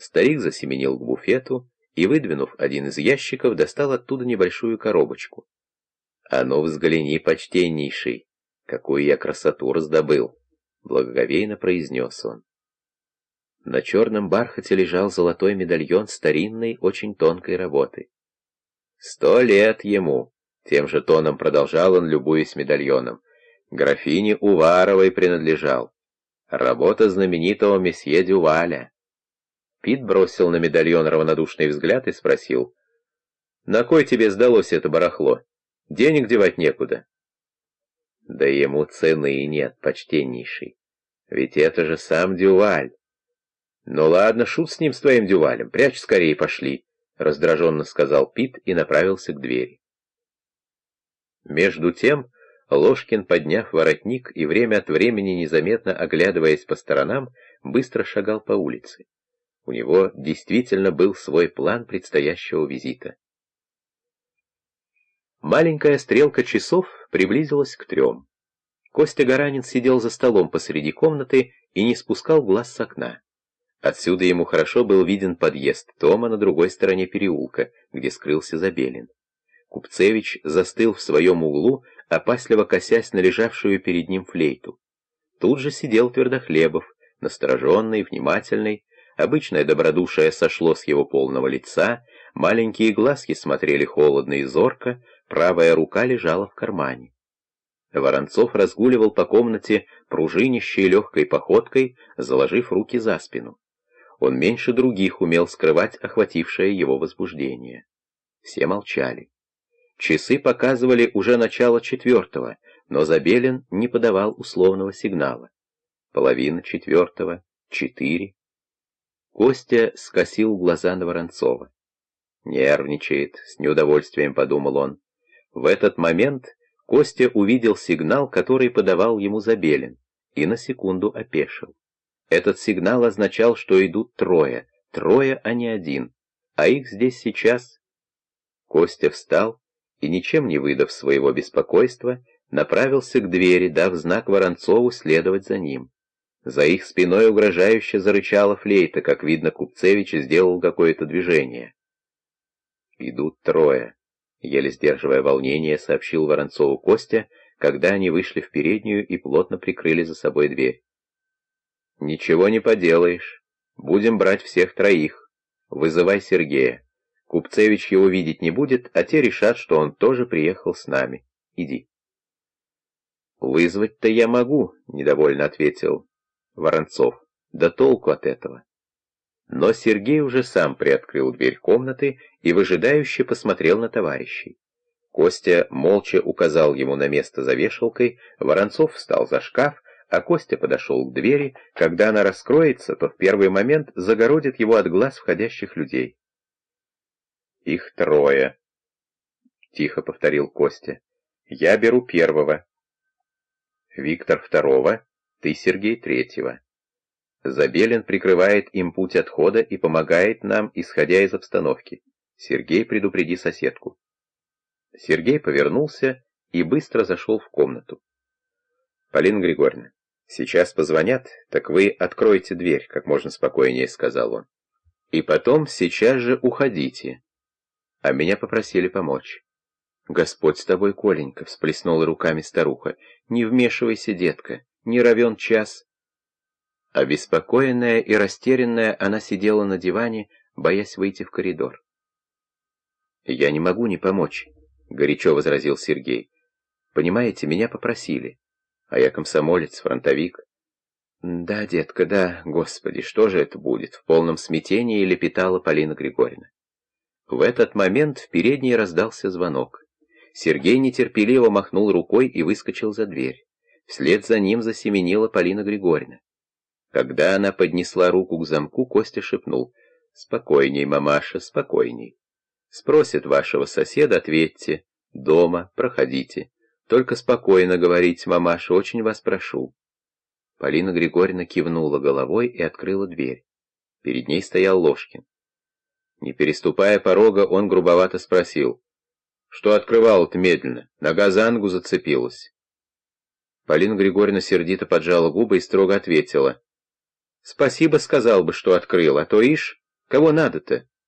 Старик засеменил к буфету и, выдвинув один из ящиков, достал оттуда небольшую коробочку. «А ну, взгляни, почтеннейший, какую я красоту раздобыл!» — благоговейно произнес он. На черном бархате лежал золотой медальон старинной, очень тонкой работы. «Сто лет ему!» — тем же тоном продолжал он, любуясь медальоном. «Графине Уваровой принадлежал. Работа знаменитого месье Дюваля». Пит бросил на медальон равнодушный взгляд и спросил. «На кой тебе сдалось это барахло? Денег девать некуда». «Да ему цены нет, почтеннейший. Ведь это же сам Дюваль». «Ну ладно, шут с ним, с твоим Дювалем, прячь скорее пошли», — раздраженно сказал Пит и направился к двери. Между тем, Ложкин, подняв воротник и время от времени незаметно оглядываясь по сторонам, быстро шагал по улице. У него действительно был свой план предстоящего визита. Маленькая стрелка часов приблизилась к трем. Костя Гаранин сидел за столом посреди комнаты и не спускал глаз с окна. Отсюда ему хорошо был виден подъезд Тома на другой стороне переулка, где скрылся Забелин. Купцевич застыл в своем углу, опасливо косясь на лежавшую перед ним флейту. Тут же сидел Твердохлебов, настороженный, внимательный, Обычное добродушие сошло с его полного лица, маленькие глазки смотрели холодно и зорко, правая рука лежала в кармане. Воронцов разгуливал по комнате пружинищей легкой походкой, заложив руки за спину. Он меньше других умел скрывать охватившее его возбуждение. Все молчали. Часы показывали уже начало четвертого, но Забелин не подавал условного сигнала. Половина четвертого, четыре. Костя скосил глаза на Воронцова. «Нервничает», — с неудовольствием подумал он. В этот момент Костя увидел сигнал, который подавал ему Забелин, и на секунду опешил. Этот сигнал означал, что идут трое, трое, а не один, а их здесь сейчас... Костя встал и, ничем не выдав своего беспокойства, направился к двери, дав знак Воронцову следовать за ним. За их спиной угрожающе зарычала флейта, как видно, Купцевич сделал какое-то движение. «Идут трое», — еле сдерживая волнение, сообщил Воронцову Костя, когда они вышли в переднюю и плотно прикрыли за собой дверь. «Ничего не поделаешь. Будем брать всех троих. Вызывай Сергея. Купцевич его видеть не будет, а те решат, что он тоже приехал с нами. Иди». «Вызвать-то я могу», — недовольно ответил Воронцов. Да толку от этого. Но Сергей уже сам приоткрыл дверь комнаты и выжидающе посмотрел на товарищей. Костя молча указал ему на место за вешалкой, Воронцов встал за шкаф, а Костя подошел к двери. Когда она раскроется, то в первый момент загородит его от глаз входящих людей. «Их трое», — тихо повторил Костя. «Я беру первого». «Виктор второго», ты, Сергей, третьего. Забелин прикрывает им путь отхода и помогает нам, исходя из обстановки. Сергей, предупреди соседку. Сергей повернулся и быстро зашел в комнату. Полина Григорьевна, сейчас позвонят, так вы откройте дверь, как можно спокойнее, сказал он. И потом сейчас же уходите. А меня попросили помочь. Господь с тобой, Коленька, всплеснула руками старуха. Не вмешивайся, детка не равен час. Обеспокоенная и растерянная, она сидела на диване, боясь выйти в коридор. «Я не могу не помочь», — горячо возразил Сергей. «Понимаете, меня попросили, а я комсомолец, фронтовик». «Да, детка, да, господи, что же это будет?» В полном смятении лепетала Полина Григорьевна. В этот момент в передней раздался звонок. Сергей нетерпеливо махнул рукой и выскочил за дверь. Вслед за ним засеменила Полина Григорьевна. Когда она поднесла руку к замку, Костя шепнул. «Спокойней, мамаша, спокойней. Спросит вашего соседа, ответьте. Дома, проходите. Только спокойно говорите, мамаша, очень вас прошу». Полина Григорьевна кивнула головой и открыла дверь. Перед ней стоял Ложкин. Не переступая порога, он грубовато спросил. «Что открывал-то медленно? Нога за ногу зацепилась». Полина Григорьевна сердито поджала губы и строго ответила. «Спасибо сказал бы, что открыл, а то ишь, Кого надо-то?